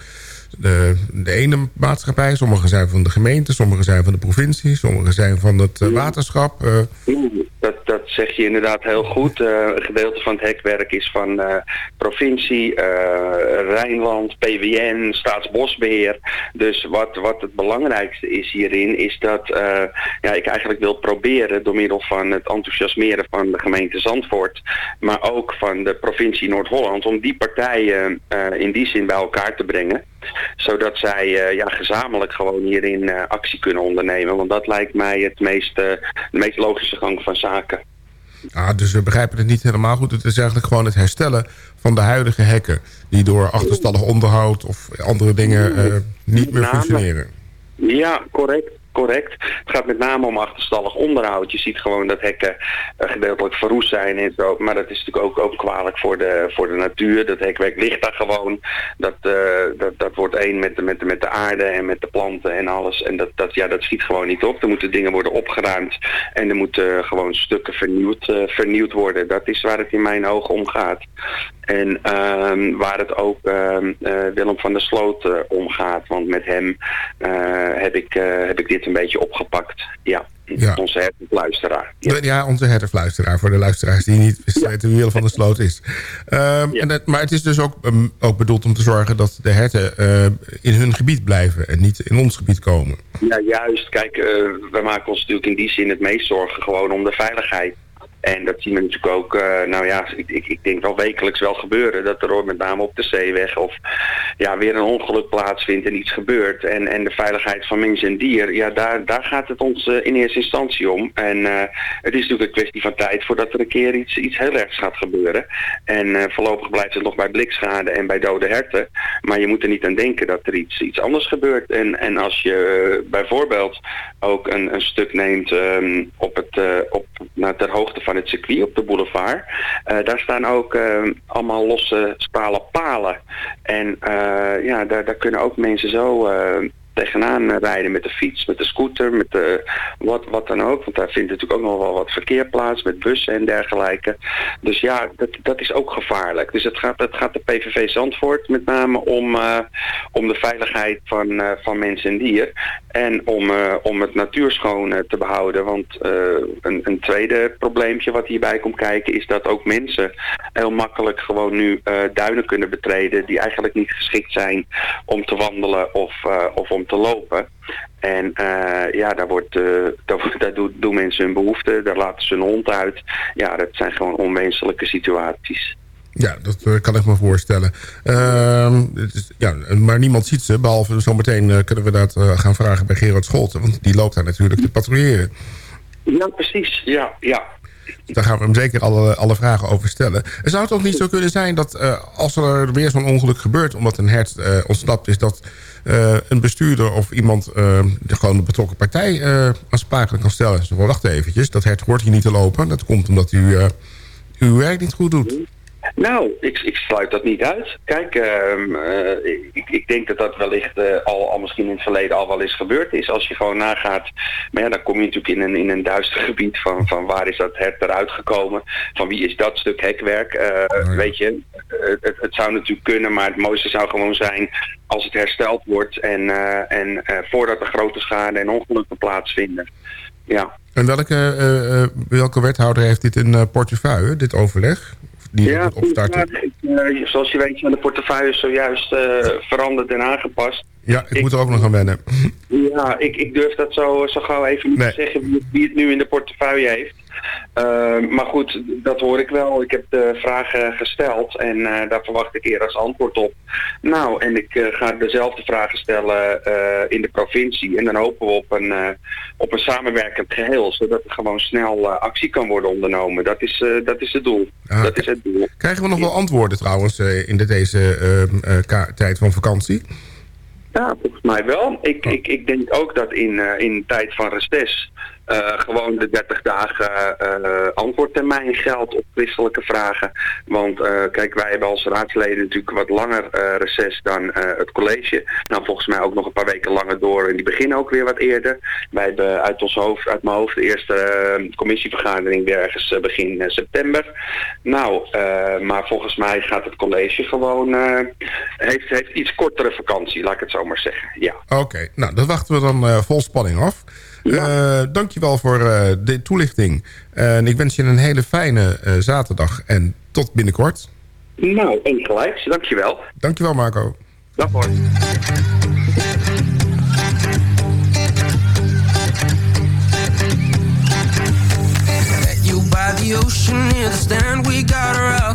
de, de ene maatschappij. Sommige zijn van de gemeente, sommige zijn van de provincie. Sommige zijn van het eh, waterschap. eh. Dat, dat zeg je inderdaad heel goed. Eh, een gedeelte van het hekwerk is van provincie, Rijnland, PWN, Staatsbosbeheer. Dus wat, wat het belangrijkste is hierin is dat ja, ik eigenlijk wil proberen door middel van het enthousiasmeren van de gemeente Zandvoort, maar ook van de provincie Noord-Holland, om die partijen in die zin bij elkaar te brengen zodat zij eh, ja, gezamenlijk gewoon hierin eh, actie kunnen ondernemen. Want dat lijkt mij het meest, eh, de meest logische gang van zaken. Ah, dus we begrijpen het niet helemaal goed. Het is eigenlijk gewoon het herstellen van de huidige hekken... die door achterstallig onderhoud of andere dingen niet meer functioneren. Ja, correct. Correct. Het gaat met name om achterstallig onderhoud. Je ziet gewoon dat hekken eh, gedeeltelijk verroest zijn en zo. Maar dat is natuurlijk ook, ook kwalijk voor de, voor de natuur. Dat hekwerk ligt daar gewoon. Dat, eh, dat, dat wordt één met de, met, de, met de aarde en met de planten en alles. En dat, dat, ja, dat schiet gewoon niet op. Er moeten dingen worden opgeruimd. En er moeten gewoon stukken vernieuwd, eh, vernieuwd worden. Dat is waar het in mijn ogen om gaat. En ehm, waar het ook ehm, eh, Willem van der Sloot eh, om gaat. Want met hem eh, heb, ik, heb ik dit een beetje opgepakt. Ja, Ja. onze hertenluisteraar. Ja. onze herderfluisteraar voor de luisteraars die niet weten wie Willem van der Sloot is. Ehm, en het, maar het is dus ook, ook bedoeld om te zorgen dat de herten in hun gebied blijven en niet in ons gebied komen. Ja, juist. Kijk, we maken ons natuurlijk in die zin het meest zorgen gewoon om de veiligheid. En dat zien we natuurlijk ook, eh, nou ja, ik, ik, ik denk wel wekelijks wel gebeuren. Dat er met name op de zeeweg of ja, weer een ongeluk plaatsvindt en iets gebeurt. En, en de veiligheid van mens en dier, ja, daar, daar gaat het ons eh, in eerste instantie om. En eh, het is natuurlijk een kwestie van tijd voordat er een keer iets, iets heel ergs gaat gebeuren. En voorlopig blijft het nog bij blikschade en bij dode herten. Maar je moet er niet aan denken dat er iets, iets anders gebeurt. En, en als je bijvoorbeeld ook een, een stuk neemt ehm, op het, op, nou, ter hoogte van het circuit op de boulevard. eh, daar staan ook ehm, allemaal losse stalen palen. En eh, ja, daar, daar kunnen ook mensen zo eh, tegenaan rijden met de fiets, met de scooter, met de, wat, wat dan ook. Want daar vindt natuurlijk ook nog wel wat verkeer plaats met bussen en dergelijke. Dus ja, dat, dat is ook gevaarlijk. Dus het gaat, het gaat de PVV Zandvoort met name om, eh, om de veiligheid van, eh, van mens en dier. En om, eh, om het natuurschoon eh, te behouden. Want eh, een, een tweede probleempje wat hierbij komt kijken is dat ook mensen heel makkelijk gewoon nu eh, duinen kunnen betreden die eigenlijk niet geschikt zijn om te wandelen of, eh, of om te lopen. En eh, ja, daar, wordt, eh, daar, doen, doen mensen hun behoefte, daar laten ze een hond uit. Ja, dat zijn gewoon onwenselijke situaties. Ja, dat eh, kan ik me voorstellen. Ehm, is, ja, maar niemand ziet ze, behalve zometeen kunnen we dat gaan vragen bij Gerard Scholten. Want die loopt daar natuurlijk te patrouilleren. Ja, precies. Ja, ja. Dus daar gaan we hem zeker alle, alle vragen over stellen. Zou het ook niet zo kunnen zijn dat eh, als er weer zo'n ongeluk gebeurt... omdat een hert eh, ontsnapt is... dat eh, een bestuurder of iemand de, gewoon de betrokken partij uh, aansprakelijk kan stellen. Zo, wacht eventjes, dat hert hoort hier niet te lopen. Dat komt omdat u uw werk niet goed doet. Nou, ik, ik sluit dat niet uit. Kijk, ehm, eh, ik, ik denk dat dat wellicht uh, al, al misschien in het verleden al wel eens gebeurd is. Als je gewoon nagaat, maar ja, dan kom je natuurlijk in een, in een duister gebied van, van waar is dat hert eruit gekomen. Van wie is dat stuk hekwerk. Uh, Weet je, het, het zou natuurlijk kunnen, maar het mooiste zou gewoon zijn als het hersteld wordt. En, en voordat er grote schade en ongelukken plaatsvinden. Ja. En welke, welke wethouder heeft dit in portefeuille, dit overleg? Die ja, opstarten? Uh, zoals je weet zijn de portefeuilles zojuist uh, veranderd en aangepast. Ja, ik, ik, moet er ook nog aan wennen. Ja, ik, ik durf dat zo, zo gauw even niet nee. te zeggen wie, wie, het nu in de portefeuille heeft. Uh, maar goed, dat hoor ik wel. Ik heb de vragen gesteld en uh, daar verwacht ik eer als antwoord op. Nou, en ik uh, ga dezelfde vragen stellen in de provincie. En dan hopen we op een, op een samenwerkend geheel, zodat er gewoon snel actie kan worden ondernomen. Dat is, dat is het doel. Ah, dat is het doel. Krijgen we nog wel antwoorden trouwens in de, deze ehm, tijd van vakantie? Ja, volgens mij wel. Ik, oh. ik, ik denk ook dat in, in tijd van reces uh, gewoon de 30 dagen uh, antwoordtermijn geldt op christelijke vragen. Want uh, kijk, wij hebben als raadsleden natuurlijk wat langer reces dan het college. Nou, volgens mij ook nog een paar weken langer door en die beginnen ook weer wat eerder. Wij hebben uit, ons hoofd, uit mijn hoofd de eerste commissievergadering weer ergens begin september. Nou, maar volgens mij gaat het college gewoon, heeft, heeft iets kortere vakantie, laat ik het zo maar zeggen. Ja. Oké, nou dat wachten we dan vol spanning af. Ja. Uh, dankjewel voor uh, de toelichting. En ik wens je een hele fijne uh, zaterdag en tot binnenkort. Nou, en gelijk. Dankjewel. Dankjewel Marco. Dag hoor. by the ocean near the stand we got our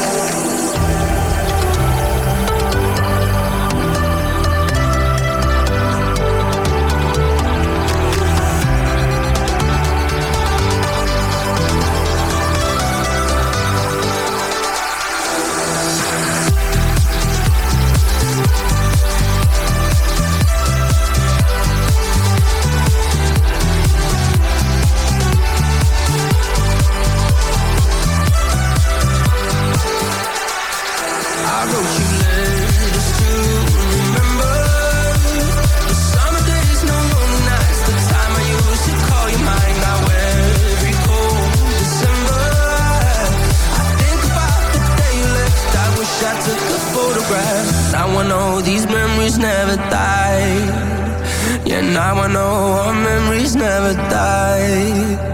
I know our memories never die.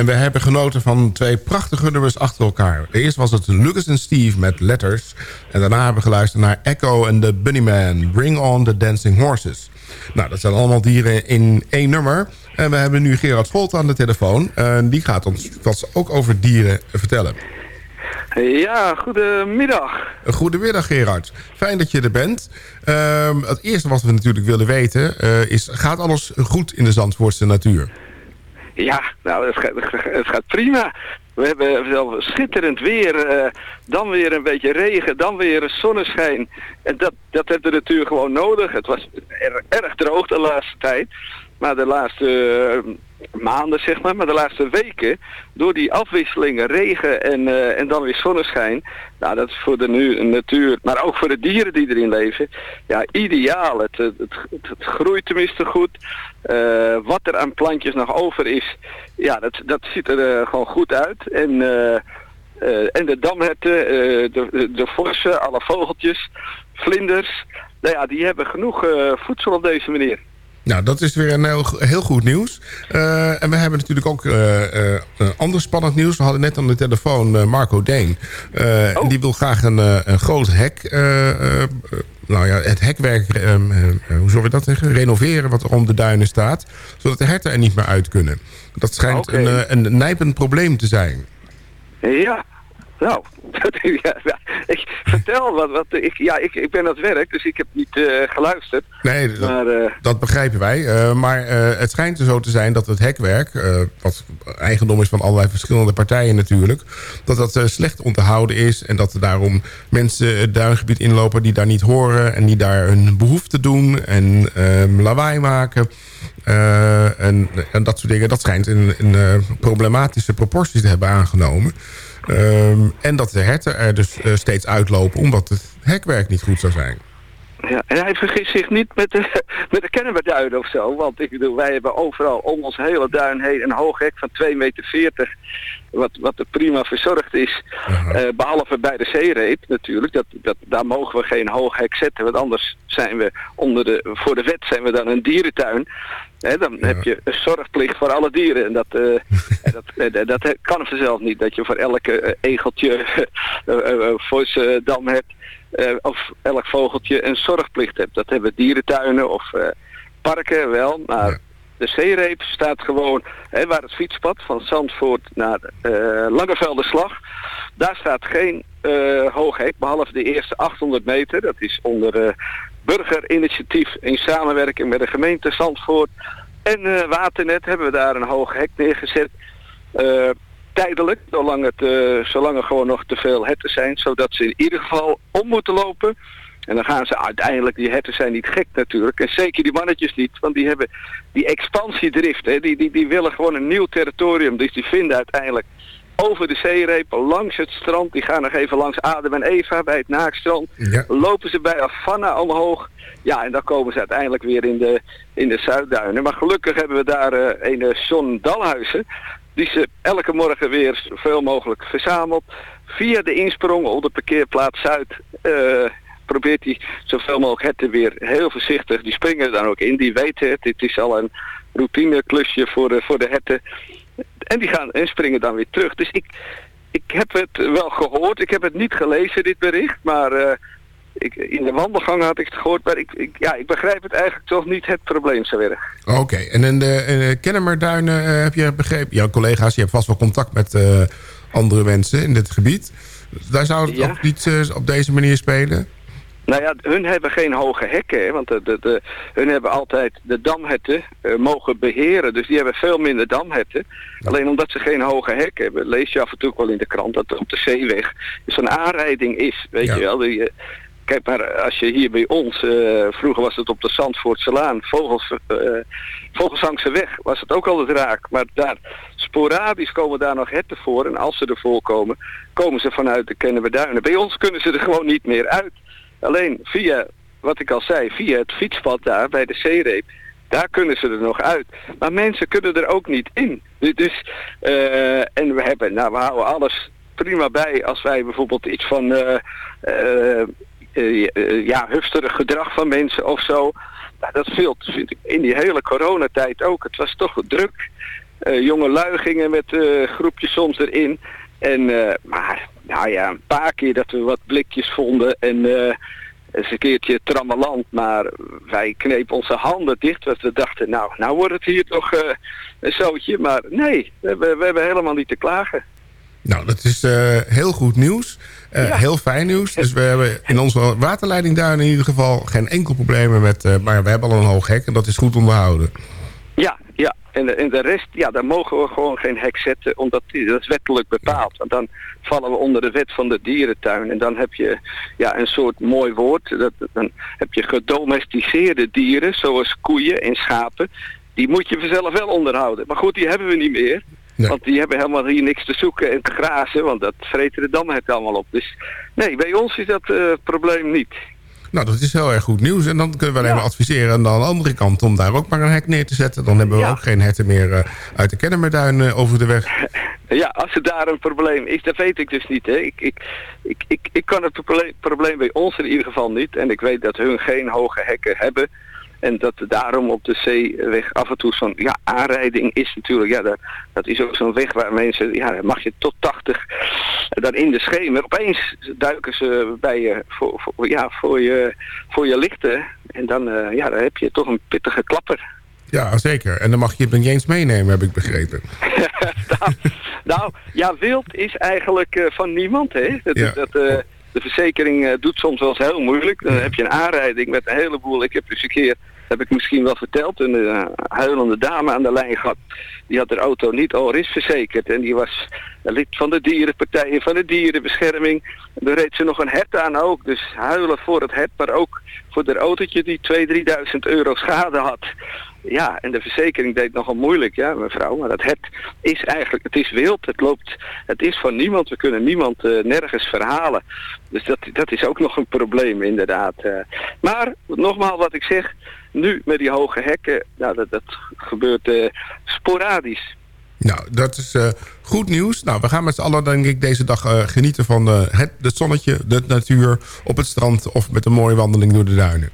En we hebben genoten van twee prachtige nummers achter elkaar. Eerst was het Lucas en Steve met Letters. En daarna hebben we geluisterd naar Echo en the Bunnyman. Bring on the Dancing Horses. Nou, dat zijn allemaal dieren in één nummer. En we hebben nu Gerard Volt aan de telefoon. En die gaat ons vast ook over dieren vertellen. Ja, goedemiddag. Goedemiddag Gerard. Fijn dat je er bent. Ehm, het eerste wat we natuurlijk willen weten eh, is... gaat alles goed in de Zandvoortse natuur? Ja, nou, het gaat, het gaat prima. We hebben wel schitterend weer, eh, dan weer een beetje regen, dan weer zonneschijn. En dat, dat heeft de natuur gewoon nodig. Het was er, erg droog de laatste tijd. Maar de laatste eh, maanden, zeg maar, maar de laatste weken, door die afwisselingen, regen en, eh, en dan weer zonneschijn, nou dat is voor de nu, natuur, maar ook voor de dieren die erin leven, ja, ideaal. Het, het groeit tenminste goed. Eh, wat er aan plantjes nog over is, ja, dat, dat ziet er gewoon goed uit. En, en de damherten, de, de, vorsen, alle vogeltjes, vlinders, nou ja, die hebben genoeg voedsel op deze manier. Nou, dat is weer een heel, heel goed nieuws. Uh, en we hebben natuurlijk ook uh, uh, ander spannend nieuws. We hadden net aan de telefoon Marco Deen. Oh. Die wil graag een, een groot hek... nou ja, het hekwerk, hoe zou je dat zeggen? Renoveren wat er om de duinen staat. Zodat de herten er niet meer uit kunnen. Dat schijnt okay. een, een nijpend probleem te zijn. Ja, nou, ja, ik vertel wat. wat ik, ja, ik, ik ben aan het werk, dus ik heb niet uh, geluisterd. Nee, dat, maar, uh, dat begrijpen wij. Uh, maar het schijnt er zo te zijn dat het hekwerk, wat eigendom is van allerlei verschillende partijen natuurlijk, dat dat slecht onderhouden is en dat er daarom mensen het duingebied inlopen die daar niet horen en die daar hun behoefte doen en ehm, lawaai maken. En, en, dat soort dingen, dat schijnt in, in problematische proporties te hebben aangenomen. Um, en dat de herten er dus uh, steeds uitlopen omdat het hekwerk niet goed zou zijn. Ja, en hij vergist zich niet met de, met de of zo. Want ik bedoel, wij hebben overal om ons hele duin heen een hoog hek van 2,40 meter. Wat, wat er prima verzorgd is. Uh, behalve bij de zeereep natuurlijk. Dat, dat, daar mogen we geen hoog hek zetten. Want anders zijn we onder de, voor de wet zijn we dan een dierentuin. He, dan ja. heb je een zorgplicht voor alle dieren. En dat, uh, dat, dat, dat kan vanzelf niet. Dat je voor elke uh, egeltje, uh, voor dam hebt, of elk vogeltje een zorgplicht hebt. Dat hebben dierentuinen of parken wel. Maar de zeereep staat gewoon, hè, waar het fietspad van Zandvoort naar Langevelderslag. Daar staat geen hoog hek, behalve de eerste 800 meter. Dat is onder burgerinitiatief in samenwerking met de gemeente Zandvoort en uh, Waternet hebben we daar een hoog hek neergezet. Uh, tijdelijk, zolang, het, uh, zolang er gewoon nog te veel herten zijn, zodat ze in ieder geval om moeten lopen. En dan gaan ze uiteindelijk, die herten zijn niet gek natuurlijk. En zeker die mannetjes niet, want die hebben die expansiedrift. Hè, die, die, die willen gewoon een nieuw territorium. Dus die vinden uiteindelijk over de zeereep, langs het strand. Die gaan nog even langs Adam en Eva bij het Naakstrand. Ja. Lopen ze bij Afanna omhoog. Ja, en dan komen ze uiteindelijk weer in de, in de Zuidduinen. Maar gelukkig hebben we daar uh, een John Dalhuizen. Die ze elke morgen weer zoveel mogelijk verzamelt. Via de insprong op de parkeerplaats Zuid... Uh, probeert hij zoveel mogelijk herten weer heel voorzichtig. Die springen er dan ook in, die weten het. Dit is al een routineklusje voor de, voor de herten. En die gaan en springen dan weer terug. Dus ik, ik heb het wel gehoord. Ik heb het niet gelezen, dit bericht. Maar uh, ik, in de wandelgang had ik het gehoord. Maar ik, ik, ja, ik begrijp het eigenlijk toch niet het probleem zo erg. Oké, okay. en in de, in de Kennemerduinen uh, heb je begrepen... Jouw collega's, je hebt vast wel contact met uh, andere mensen in dit gebied. Daar zou het ja. ook niet op deze manier spelen? Nou ja, hun hebben geen hoge hekken, want de, de, de, hun hebben altijd de damherten uh, mogen beheren. Dus die hebben veel minder damherten. Alleen omdat ze geen hoge hekken hebben, lees je af en toe ook wel in de krant dat er op de zeeweg zo'n aanrijding is. Weet ja. je wel, die, uh, kijk maar, als je hier bij ons, uh, vroeger was het op de Zandvoortse Laan, Vogels, Vogelzangse weg, was het ook altijd raak. Maar daar, sporadisch komen daar nog herten voor. En als ze er voorkomen, komen ze vanuit de Kennemerduinen. Bij ons kunnen ze er gewoon niet meer uit. Alleen via, wat ik al zei, via het fietspad daar bij de zeereep, daar kunnen ze er nog uit. Maar mensen kunnen er ook niet in. Dus, uh, en we hebben, nou we houden alles prima bij als wij bijvoorbeeld iets van, uh, ja, hufterig gedrag van mensen of zo. Nou, dat veel vind ik in die hele coronatijd ook. Het was toch druk. Jonge lui gingen met groepjes soms erin. En, maar, nou ja, een paar keer dat we wat blikjes vonden en eh, eens een keertje trammeland. Maar wij knepen onze handen dicht, want we dachten, nou, nou wordt het hier toch eh, een zootje. Maar nee, we, hebben- we hebben helemaal niet te klagen. Nou, dat is eh, heel goed nieuws. Heel fijn nieuws. Dus we hebben in onze waterleidingduinen in ieder geval geen enkel probleem met... maar we hebben al een hoog hek en dat is goed onderhouden. Ja, ja. En de, en de rest, ja, daar mogen we gewoon geen hek zetten, omdat dat is wettelijk bepaald. Want dan vallen we onder de wet van de dierentuin. En dan heb je ja, een soort mooi woord. Dat, dan heb je gedomesticeerde dieren, zoals koeien en schapen. Die moet je zelf wel onderhouden. Maar goed, die hebben we niet meer. Want die hebben helemaal hier niks te zoeken en te grazen, want dat vreten de dammen het allemaal op. Dus nee, bij ons is dat eh, probleem niet. Nou, dat is heel erg goed nieuws. En dan kunnen we alleen maar adviseren aan de andere kant... om daar ook maar een hek neer te zetten. Dan hebben we ook geen herten meer eh, uit de Kennemerduin eh, over de weg. Ja, als er daar een probleem is, dat weet ik dus niet. Hè. Ik, ik, ik, ik, ik kan het proble- probleem bij ons in ieder geval niet. En ik weet dat hun geen hoge hekken hebben. En dat daarom op de zeeweg af en toe zo'n ja, aanrijding is natuurlijk. Ja, dat, dat is ook zo'n weg waar mensen, ja, dan mag je tot 80 dan in de schemer. Opeens duiken ze bij je voor, voor, ja, voor, je, voor je lichten. En dan, eh, ja, dan heb je toch een pittige klapper. Ja, zeker. En dan mag je het niet eens meenemen, heb ik begrepen. Nou, ja, wild is eigenlijk eh, van niemand, hè. Dat, Ja. dat, eh, de verzekering eh, doet soms wel eens heel moeilijk. Dan heb je een aanrijding met een heleboel. Ik heb dus een keer, heb ik misschien wel verteld, een eh, huilende dame aan de lijn gehad. Die had haar auto niet al is verzekerd. En die was lid van de dierenpartij en van de dierenbescherming. En daar reed ze nog een hert aan ook. Dus huilen voor het hert, maar ook voor haar autootje die 2.000, 3.000 euro schade had. Ja, en de verzekering deed nogal moeilijk, ja mevrouw. Maar dat hert is eigenlijk, het is wild, het loopt, het is van niemand. We kunnen niemand eh, nergens verhalen. Dus dat, dat is ook nog een probleem inderdaad. eh. Maar, nogmaals wat ik zeg, nu met die hoge hekken, nou, dat, dat gebeurt eh, sporadisch. Nou, dat is goed nieuws. Nou, we gaan met z'n allen denk ik deze dag genieten van het, het zonnetje, de natuur op het strand... of met een mooie wandeling door de duinen.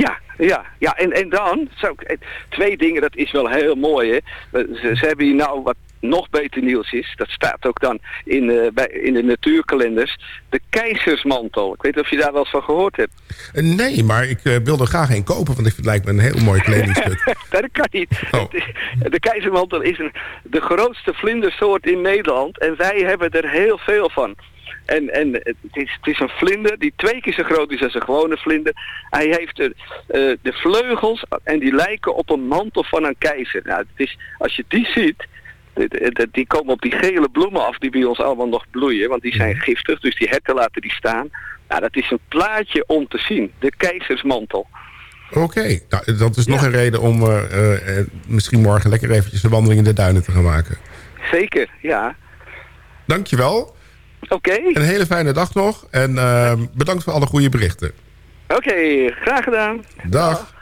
Ja, ja, ja. En, en dan, eh, twee dingen, dat is wel heel mooi hè. Ze, ze hebben hier nou wat nog beter nieuws is, dat staat ook dan in, eh, bij, in de natuurkalenders, de keizersmantel. Ik weet niet of je daar wel eens van gehoord hebt. Eh, nee, maar ik eh, wil er graag een kopen, want ik vind het lijkt me een heel mooi kledingstuk. Dat kan niet. Is- De keizermantel is een, de grootste vlindersoort in Nederland en wij hebben er heel veel van. En, en het, is, het is een vlinder die twee keer zo groot is als een gewone vlinder. Hij heeft de, eh, de vleugels en die lijken op een mantel van een keizer. Nou, het is, als je die ziet, die komen op die gele bloemen af die bij ons allemaal nog bloeien. Want die zijn giftig, dus die herten laten die staan. Nou, dat is een plaatje om te zien. De keizersmantel. Oké, nou, dat is nog een reden om eh, eh, misschien morgen lekker eventjes een wandeling in de duinen te gaan maken. Zeker, ja. Dankjewel. Oké. Een hele fijne dag nog. En eh, bedankt voor alle goede berichten. Oké, graag gedaan. Dag.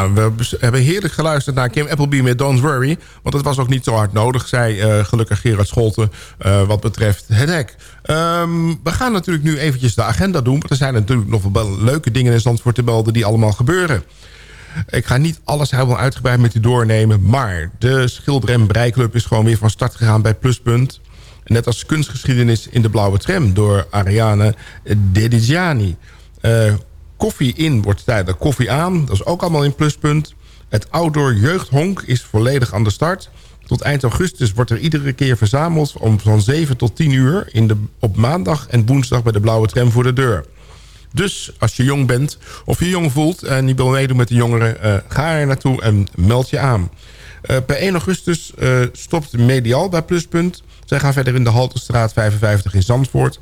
Ja, we hebben heerlijk geluisterd naar Kim Appleby met Don't Worry. Want het was ook niet zo hard nodig, zei uh, gelukkig Gerard Scholten... Uh, wat betreft het hek. Um, we gaan natuurlijk nu eventjes de agenda doen. Want er zijn natuurlijk nog wel leuke dingen in Zandvoort te melden... die allemaal gebeuren. Ik ga niet alles helemaal uitgebreid met u doornemen... maar de Schilder- en is gewoon weer van start gegaan bij Pluspunt. Net als kunstgeschiedenis in de blauwe tram... door Ariane Dedigiani... Uh, koffie in wordt tijdelijk koffie aan. Dat is ook allemaal in pluspunt. Het outdoor jeugdhonk is volledig aan de start. Tot eind augustus wordt er iedere keer verzameld... om van 7 tot 10 uur in de, op maandag en woensdag... bij de blauwe tram voor de deur. Dus als je jong bent of je jong voelt en je wil meedoen met de jongeren... Uh, ga er naartoe en meld je aan. Uh, per 1 augustus uh, stopt Medial bij Pluspunt. Zij gaan verder in de Halterstraat 55 in Zandvoort...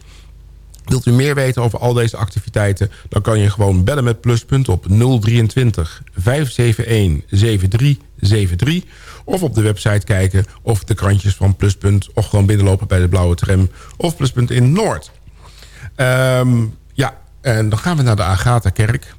Wilt u meer weten over al deze activiteiten... dan kan je gewoon bellen met Pluspunt op 023 571 7373... of op de website kijken of de krantjes van Pluspunt... of gewoon binnenlopen bij de Blauwe Tram of Pluspunt in Noord. Um, ja, en dan gaan we naar de Agatha-kerk...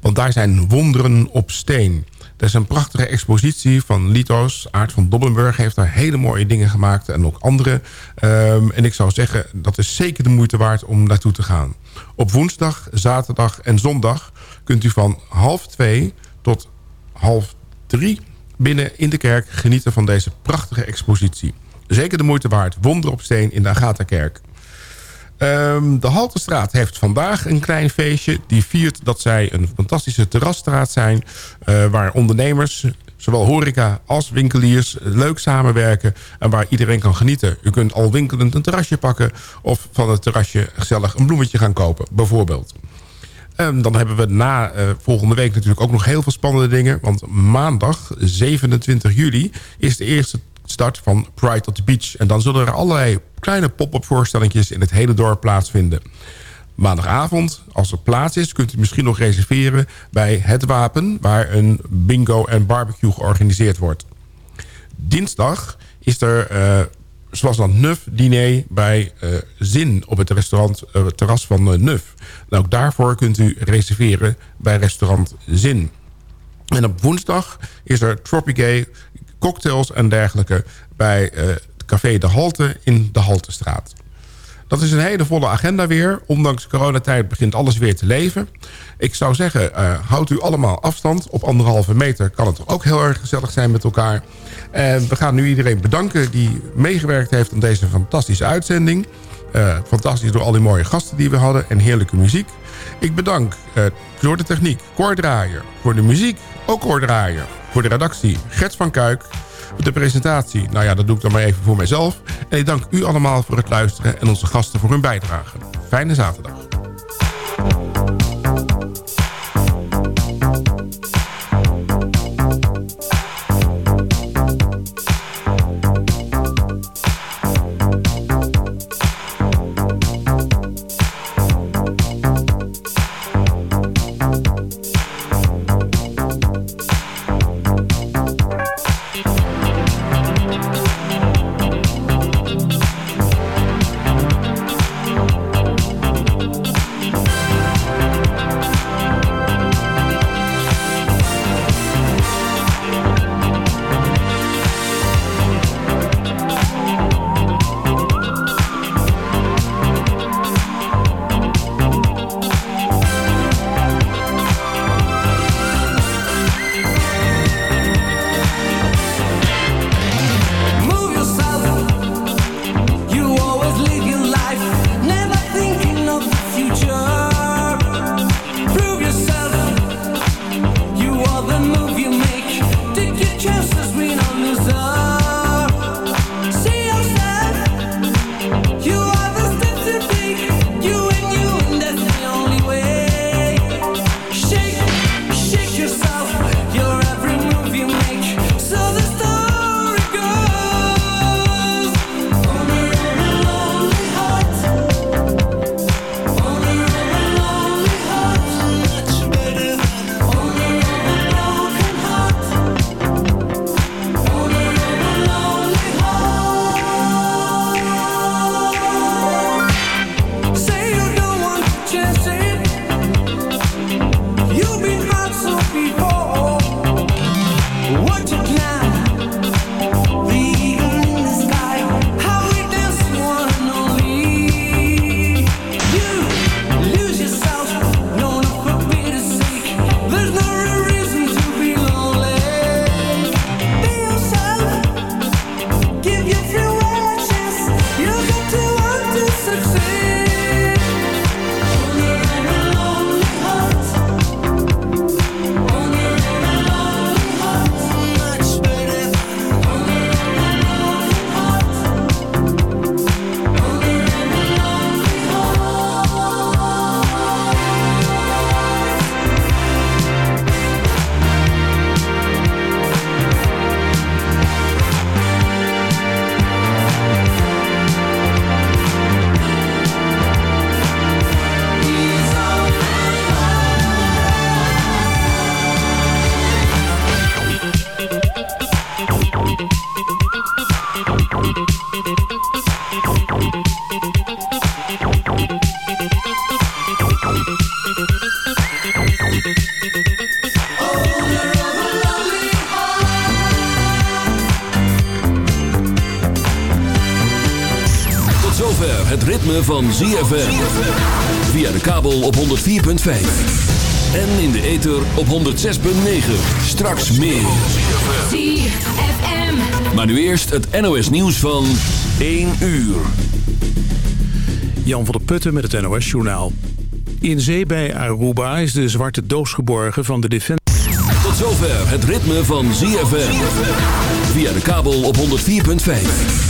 want daar zijn wonderen op steen... Er is een prachtige expositie van Litos. Aart van Dobbenburg heeft daar hele mooie dingen gemaakt. En ook andere. Um, en ik zou zeggen, dat is zeker de moeite waard om naartoe te gaan. Op woensdag, zaterdag en zondag kunt u van half twee tot half drie binnen in de kerk genieten van deze prachtige expositie. Zeker de moeite waard. Wonder op steen in de Agatha-kerk. Um, de Haltestraat heeft vandaag een klein feestje. Die viert dat zij een fantastische terrasstraat zijn... Uh, waar ondernemers, zowel horeca als winkeliers... leuk samenwerken en waar iedereen kan genieten. U kunt al winkelend een terrasje pakken... of van het terrasje gezellig een bloemetje gaan kopen, bijvoorbeeld. Um, dan hebben we na uh, volgende week natuurlijk ook nog heel veel spannende dingen. Want maandag, 27 juli, is de eerste start van Pride at the Beach. En dan zullen er allerlei kleine pop-up voorstellingjes in het hele dorp plaatsvinden. Maandagavond, als er plaats is, kunt u misschien nog reserveren bij Het Wapen... waar een bingo en barbecue georganiseerd wordt. Dinsdag is er, uh, zoals dan Nuf diner bij uh, Zin... op het restaurant uh, terras van Nuf. Ook daarvoor kunt u reserveren bij restaurant Zin. En op woensdag is er Tropicay cocktails en dergelijke... bij uh, Café De Halte in de Haltestraat. Dat is een hele volle agenda weer. Ondanks coronatijd begint alles weer te leven. Ik zou zeggen, uh, houdt u allemaal afstand. Op anderhalve meter kan het ook heel erg gezellig zijn met elkaar. En we gaan nu iedereen bedanken die meegewerkt heeft aan deze fantastische uitzending. Uh, fantastisch door al die mooie gasten die we hadden en heerlijke muziek. Ik bedank uh, voor de techniek Cor Draaier. Voor de muziek ook Cor Draaier. Voor de redactie Gert van Kuik. De presentatie, nou ja, dat doe ik dan maar even voor mijzelf. En ik dank u allemaal voor het luisteren en onze gasten voor hun bijdrage. Fijne zaterdag. ZFM. Via de kabel op 104.5. En in de ether op 106.9. Straks meer. ZFM. Maar nu eerst het NOS nieuws van 1 uur. Jan van der Putten met het NOS Journaal. In zee bij Aruba is de zwarte doos geborgen van de Defensie. Tot zover het ritme van ZFM. Via de kabel op 104.5.